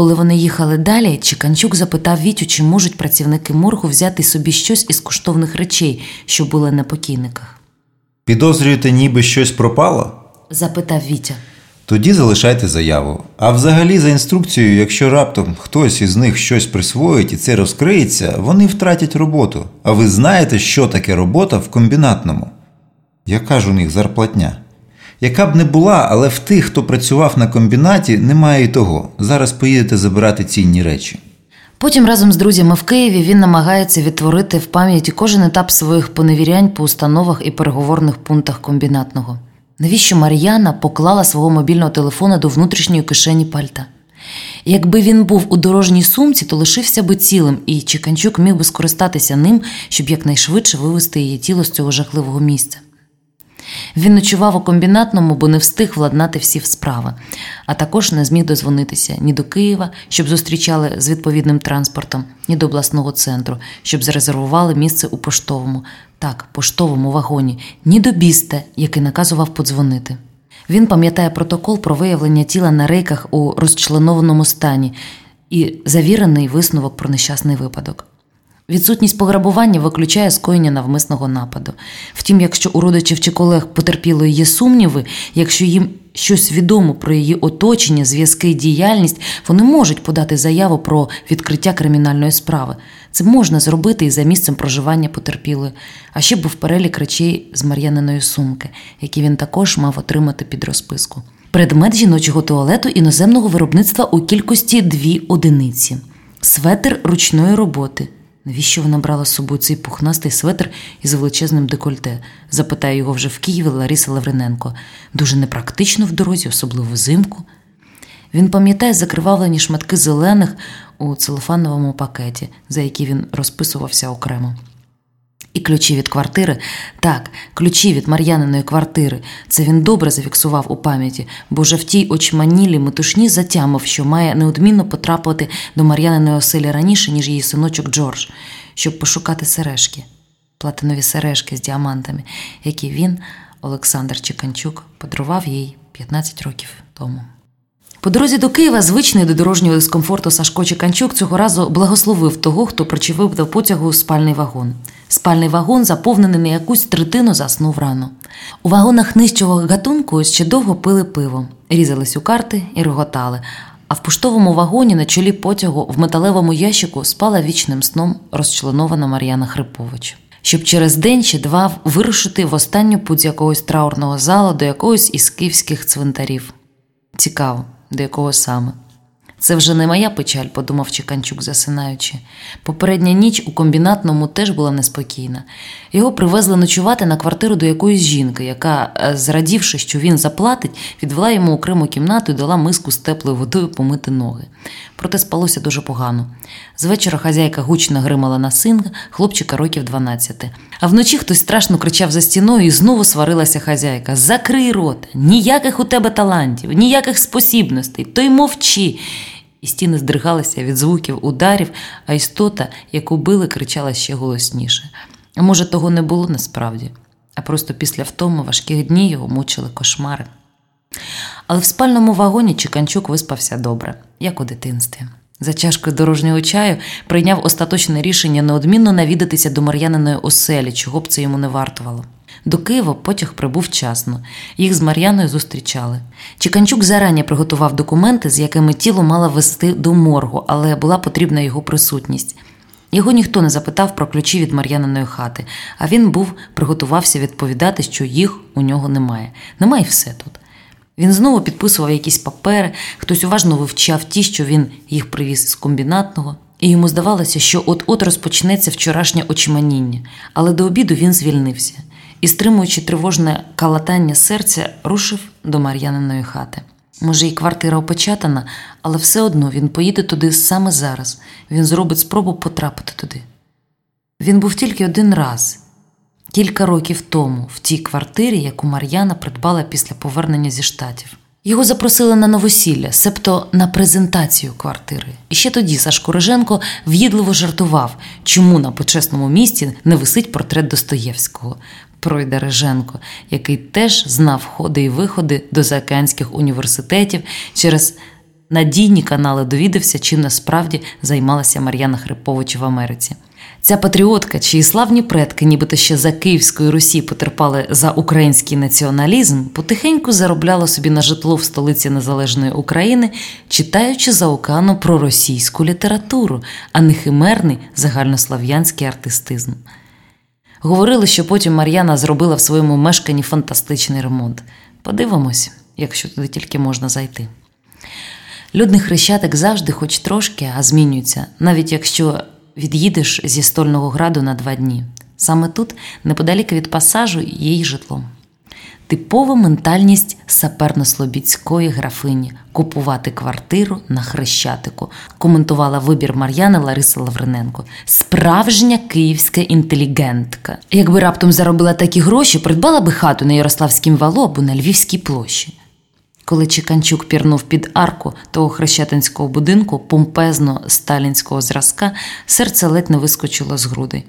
Коли вони їхали далі, Чіканчук запитав Вітю, чи можуть працівники моргу взяти собі щось із коштовних речей, що були на покійниках. Підозрюєте, ніби щось пропало? запитав Вітя. Тоді залишайте заяву. А взагалі, за інструкцією, якщо раптом хтось із них щось присвоїть і це розкриється, вони втратять роботу. А ви знаєте, що таке робота в комбінатному? Яка ж у них зарплатня? Яка б не була, але в тих, хто працював на комбінаті, немає і того. Зараз поїдете забирати цінні речі. Потім разом з друзями в Києві він намагається відтворити в пам'яті кожен етап своїх поневірянь по установах і переговорних пунктах комбінатного. Навіщо Мар'яна поклала свого мобільного телефона до внутрішньої кишені пальта? Якби він був у дорожній сумці, то лишився би цілим, і Чіканчук міг би скористатися ним, щоб якнайшвидше вивести її тіло з цього жахливого місця. Він ночував у комбінатному, бо не встиг владнати всі справи, а також не зміг дозвонитися ні до Києва, щоб зустрічали з відповідним транспортом, ні до обласного центру, щоб зарезервували місце у поштовому, так, поштовому вагоні, ні до бісте, який наказував подзвонити. Він пам'ятає протокол про виявлення тіла на рейках у розчленованому стані і завірений висновок про нещасний випадок. Відсутність пограбування виключає скоєння навмисного нападу. Втім, якщо у родичів чи колег потерпілої є сумніви, якщо їм щось відомо про її оточення, зв'язки, діяльність, вони можуть подати заяву про відкриття кримінальної справи. Це можна зробити і за місцем проживання потерпілої, а ще був перелік речей з Мар'яниної сумки, які він також мав отримати під розписку. Предмет жіночого туалету іноземного виробництва у кількості дві одиниці, светр ручної роботи. Навіщо вона брала з собою цей пухнастий светр із величезним декольте? запитає його вже в Києві Лариса Лавриненко. Дуже непрактично в дорозі, особливо взимку. Він пам'ятає закривавлені шматки зелених у целофановому пакеті, за які він розписувався окремо. І ключі від квартири, так, ключі від Мар'яниної квартири. Це він добре зафіксував у пам'яті, бо вже в тій очманілій метушні затямив, що має неодмінно потрапити до Мар'яниної оселі раніше, ніж її синочок Джордж, щоб пошукати сережки, платинові сережки з діамантами, які він, Олександр Чеканчук, подарував їй 15 років тому. По дорозі до Києва, звичний до дорожнього дискомфорту Сашко Чеканчук цього разу благословив того, хто причепив до потягу спальний вагон. Спальний вагон, заповнений на якусь третину, заснув рано. У вагонах нижчого гатунку ще довго пили пиво, різались у карти і реготали. А в поштовому вагоні на чолі потягу в металевому ящику спала вічним сном розчленована Мар'яна Хрипович. Щоб через день чи два вирушити в останню путь якогось траурного залу до якогось із київських цвинтарів. Цікаво, до якого саме. Це вже не моя печаль, подумав Чеканчук, засинаючи. Попередня ніч у комбінатному теж була неспокійна. Його привезли ночувати на квартиру до якоїсь жінки, яка, е, зрадівши, що він заплатить, відвела йому окрему кімнату і дала миску з теплою водою помити ноги. Проте спалося дуже погано. З вечора хазяйка гучно гримала на син, хлопчика років 12. А вночі хтось страшно кричав за стіною і знову сварилася хазяйка: Закрий рот, ніяких у тебе талантів, ніяких спосібностей, то й мовчи. І стіни здригалися від звуків ударів, а істота, яку били, кричала ще голосніше. А може, того не було насправді, а просто після втому важких днів його мучили кошмари. Але в спальному вагоні Чеканчук виспався добре, як у дитинстві. За чашкою дорожнього чаю прийняв остаточне рішення неодмінно навідатися до Мар'яниної оселі, чого б це йому не вартувало. До Києва потяг прибув вчасно. Їх з Мар'яною зустрічали. Чеканчук зарані приготував документи, з якими тіло мало вести до моргу, але була потрібна його присутність. Його ніхто не запитав про ключі від Мар'яниної хати, а він був приготувався відповідати, що їх у нього немає. Немає все тут. Він знову підписував якісь папери, хтось уважно вивчав ті, що він їх привіз з комбінатного, і йому здавалося, що от-от розпочнеться вчорашнє очманіння, але до обіду він звільнився і, стримуючи тривожне калатання серця, рушив до Мар'яниної хати. Може, і квартира опечатана, але все одно він поїде туди саме зараз. Він зробить спробу потрапити туди. Він був тільки один раз, кілька років тому, в тій квартирі, яку Мар'яна придбала після повернення зі штатів. Його запросили на новосілля, себто на презентацію квартири. І ще тоді Сашко Риженко в'їдливо жартував, чому на почесному місці не висить портрет Достоєвського. Пройде Риженко, який теж знав ходи і виходи до заокеанських університетів через надійні канали довідався, чим насправді займалася Мар'яна Хрипович в Америці. Ця патріотка, чиї славні предки, нібито ще за Київської Русі потерпали за український націоналізм, потихеньку заробляла собі на житло в столиці Незалежної України, читаючи за про російську літературу, а не химерний загальнослав'янський артистизм. Говорили, що потім Мар'яна зробила в своєму мешканні фантастичний ремонт. Подивимось, якщо туди тільки можна зайти. Людний хрещатик завжди, хоч трошки, а змінюється, навіть якщо від'їдеш зі стольного граду на два дні. Саме тут, неподалік від пасажу, є й житло. Типова ментальність саперно-слобідської графині купувати квартиру на хрещатику, коментувала вибір Мар'яни Лариса Лавриненко. Справжня київська інтелігентка. Якби раптом заробила такі гроші, придбала би хату на Ярославськім вало або на Львівській площі. Коли Чеканчук пірнув під арку того хрещатинського будинку, помпезно сталінського зразка, серце ледь не вискочило з грудей.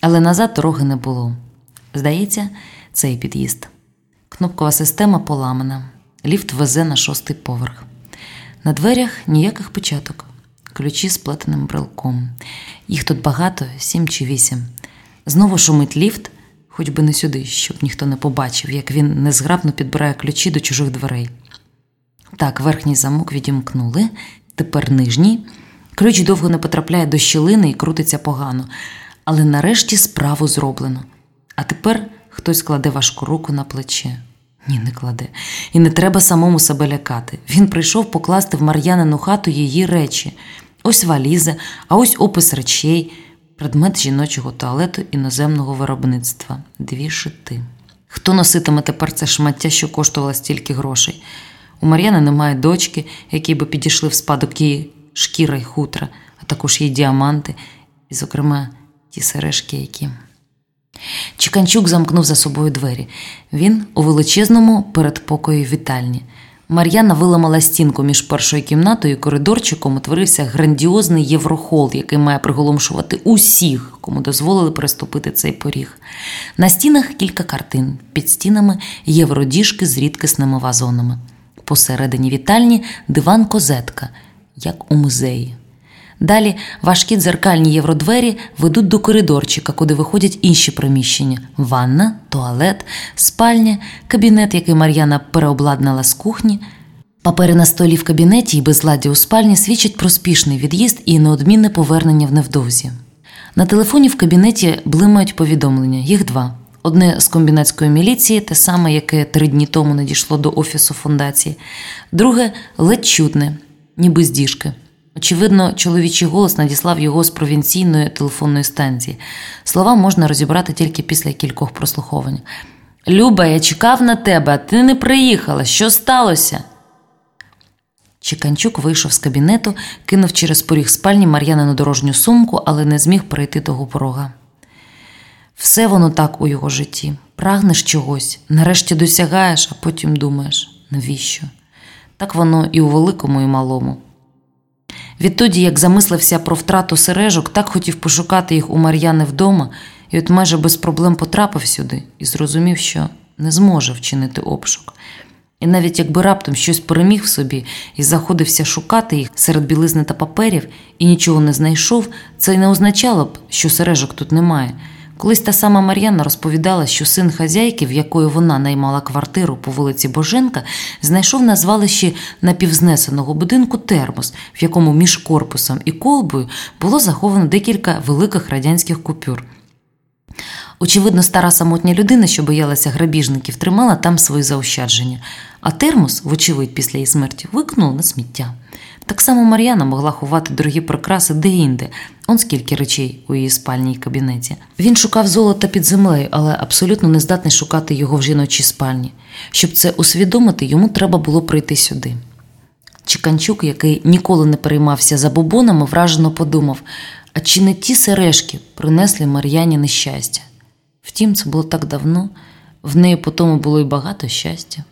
Але назад дороги не було. Здається, цей під'їзд. Кнопкова система поламана. Ліфт везе на шостий поверх. На дверях ніяких початок, ключі з плетеним брелком. Їх тут багато, сім чи вісім. Знову шумить ліфт, хоч би не сюди, щоб ніхто не побачив, як він незграбно підбирає ключі до чужих дверей. Так, верхній замок відімкнули, тепер нижній. Ключ довго не потрапляє до щілини і крутиться погано, але нарешті справу зроблено. А тепер хтось кладе важку руку на плече. Ні, не кладе. І не треба самому себе лякати. Він прийшов покласти в Мар'янину хату її речі. Ось валіза, а ось опис речей, предмет жіночого туалету іноземного виробництва, дві шити. Хто носитиме тепер це шмаття, що коштувало стільки грошей? У Мар'яни немає дочки, які би підійшли в спадок її шкіра й хутра, а також її діаманти, і, зокрема, ті сережки, які. Чіканчук замкнув за собою двері. Він у величезному передпокої вітальні. Мар'яна виламала стінку між першою кімнатою і коридорчиком утворився грандіозний єврохол, який має приголомшувати усіх, кому дозволили переступити цей поріг. На стінах кілька картин, під стінами євродіжки з рідкісними вазонами. Посередині вітальні диван козетка, як у музеї. Далі важкі дзеркальні євродвері ведуть до коридорчика, куди виходять інші приміщення: ванна, туалет, спальня, кабінет, який Мар'яна переобладнала з кухні. Папери на столі в кабінеті і безладдя у спальні свідчать про спішний від'їзд і неодмінне повернення в невдовзі. На телефоні в кабінеті блимають повідомлення, їх два. Одне з комбінатської міліції, те саме, яке три дні тому надійшло до офісу фундації, друге ледь чутне, ніби з діжки. Очевидно, чоловічий голос надіслав його з провінційної телефонної станції. Слова можна розібрати тільки після кількох прослуховань. Люба, я чекав на тебе, а ти не приїхала. Що сталося? Чеканчук вийшов з кабінету, кинув через поріг спальні Мар'янину дорожню сумку, але не зміг перейти того порога. Все воно так у його житті. Прагнеш чогось, нарешті досягаєш, а потім думаєш, навіщо? Так воно і у великому, і малому. Відтоді, як замислився про втрату сережок, так хотів пошукати їх у Мар'яни вдома, і от майже без проблем потрапив сюди і зрозумів, що не зможе вчинити обшук. І навіть якби раптом щось переміг в собі і заходився шукати їх серед білизни та паперів і нічого не знайшов, це й не означало б, що сережок тут немає. Колись та сама Мар'яна розповідала, що син хазяйки, в якої вона наймала квартиру по вулиці Боженка, знайшов на звалищі напівзнесеного будинку термос, в якому між корпусом і колбою було заховано декілька великих радянських купюр. Очевидно, стара самотня людина, що боялася грабіжників, тримала там свої заощадження, а термос, вочевидь, після її смерті, викинув на сміття. Так само Мар'яна могла ховати дорогі прикраси де-інде, он скільки речей у її спальні й кабінеті. Він шукав золота під землею, але абсолютно не здатний шукати його в жіночій спальні. Щоб це усвідомити, йому треба було прийти сюди. Чіканчук, який ніколи не переймався забобонами, вражено подумав: а чи не ті сережки принесли Мар'яні нещастя? Втім, це було так давно, в неї по тому було й багато щастя.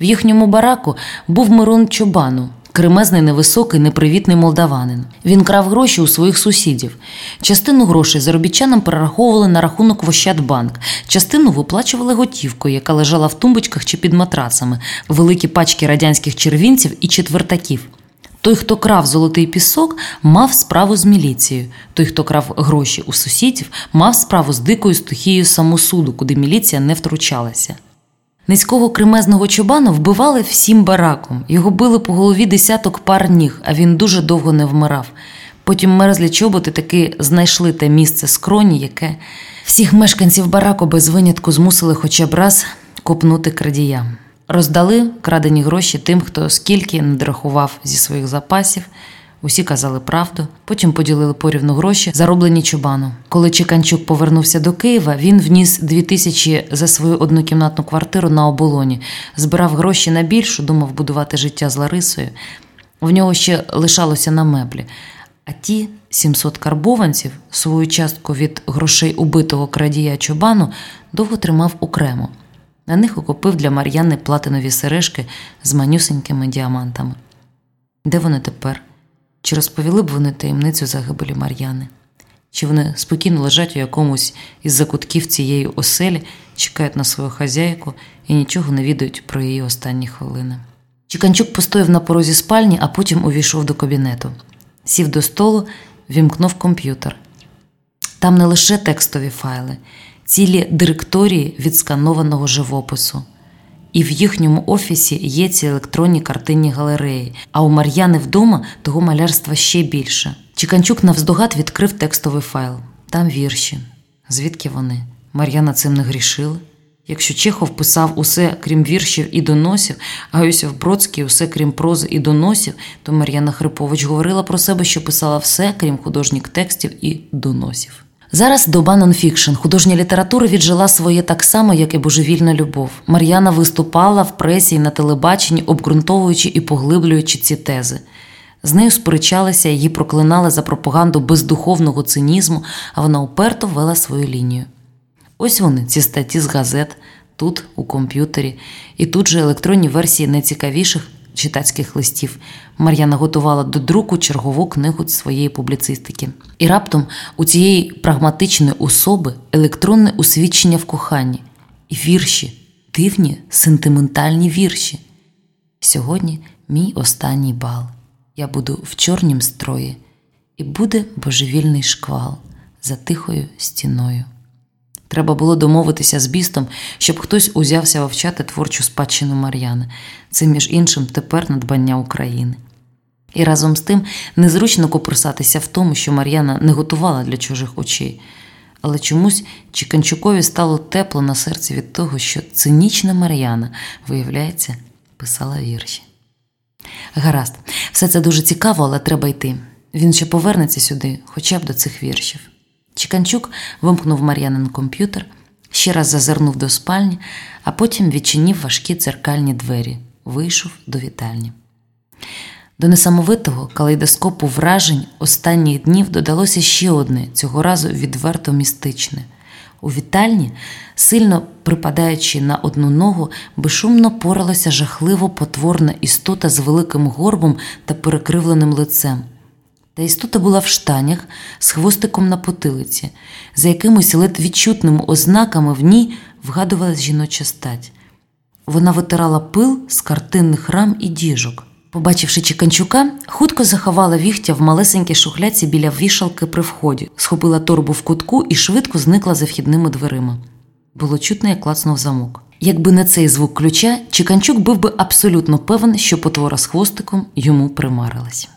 В їхньому бараку був Мирон Чобану, кремезний невисокий, непривітний молдаванин. Він крав гроші у своїх сусідів. Частину грошей заробітчанам перераховували на рахунок в Ощадбанк, частину виплачували готівкою, яка лежала в тумбочках чи під матрацами, великі пачки радянських червінців і четвертаків. Той, хто крав золотий пісок, мав справу з міліцією. Той, хто крав гроші у сусідів, мав справу з дикою стихією самосуду, куди міліція не втручалася. Низького кремезного чобана вбивали всім бараком. Його били по голові десяток пар ніг, а він дуже довго не вмирав. Потім мерзлі чоботи таки знайшли те місце скроні, яке всіх мешканців бараку без винятку змусили хоча б раз копнути крадіям. Роздали крадені гроші тим, хто скільки надрахував зі своїх запасів. Усі казали правду, потім поділили порівну гроші, зароблені чубаном. Коли Чеканчук повернувся до Києва, він вніс дві тисячі за свою однокімнатну квартиру на оболоні, збирав гроші на більшу, думав будувати життя з Ларисою. В нього ще лишалося на меблі. А ті 700 карбованців свою частку від грошей убитого крадія чубану довго тримав окремо. На них окупив для Мар'яни платинові сережки з манюсенькими діамантами. Де вони тепер? Чи розповіли б вони таємницю загибелі Мар'яни? Чи вони спокійно лежать у якомусь із закутків цієї оселі, чекають на свою хазяйку і нічого не відають про її останні хвилини? Чіканчук постояв на порозі спальні, а потім увійшов до кабінету. Сів до столу, вімкнув комп'ютер. Там не лише текстові файли, цілі директорії відсканованого живопису. І в їхньому офісі є ці електронні картинні галереї, а у Мар'яни вдома того малярства ще більше. Чіканчук навздогад відкрив текстовий файл. Там вірші. Звідки вони? Мар'яна цим не грішила. Якщо Чехов писав усе крім віршів і доносів, а Йосиф Бродський усе крім прози і доносів, то Мар'яна Хрипович говорила про себе, що писала все, крім художніх текстів і доносів. Зараз доба нонфікшн. Художня література віджила своє так само, як і божевільна любов. Мар'яна виступала в пресі і на телебаченні, обґрунтовуючи і поглиблюючи ці тези. З нею сперечалися, її проклинали за пропаганду бездуховного цинізму, а вона уперто вела свою лінію. Ось вони, ці статті з газет, тут, у комп'ютері, і тут же електронні версії найцікавіших читацьких листів. Мар'яна готувала до друку чергову книгу своєї публіцистики. І раптом у цієї прагматичної особи електронне усвідчення в коханні і вірші, дивні, сентиментальні вірші. Сьогодні мій останній бал. Я буду в чорнім строї, і буде божевільний шквал за тихою стіною. Треба було домовитися з бістом, щоб хтось узявся вивчати творчу спадщину Мар'яни. Це, між іншим, тепер надбання України. І разом з тим незручно копирсатися в тому, що Мар'яна не готувала для чужих очей. Але чомусь Чіканчукові стало тепло на серці від того, що цинічна Мар'яна, виявляється, писала вірші. Гаразд, все це дуже цікаво, але треба йти. Він ще повернеться сюди, хоча б до цих віршів. Чіканчук вимкнув Мар'янин комп'ютер, ще раз зазирнув до спальні, а потім відчинив важкі дзеркальні двері, вийшов до вітальні. До несамовитого калейдоскопу вражень останніх днів додалося ще одне, цього разу відверто містичне. У вітальні, сильно припадаючи на одну ногу, безшумно поралася жахливо потворна істота з великим горбом та перекривленим лицем. Та істота була в штанях з хвостиком на потилиці, за якимись ледь відчутними ознаками в ній вгадувалась жіноча стать. Вона витирала пил з картинних рам і діжок. Побачивши Чіканчука, хутко заховала віхтя в малесенькій шухляці біля вішалки при вході, схопила торбу в кутку і швидко зникла за вхідними дверима. Було чутно, як клацнув замок. Якби не цей звук ключа, Чіканчук був би абсолютно певен, що потвора з хвостиком йому примарилась.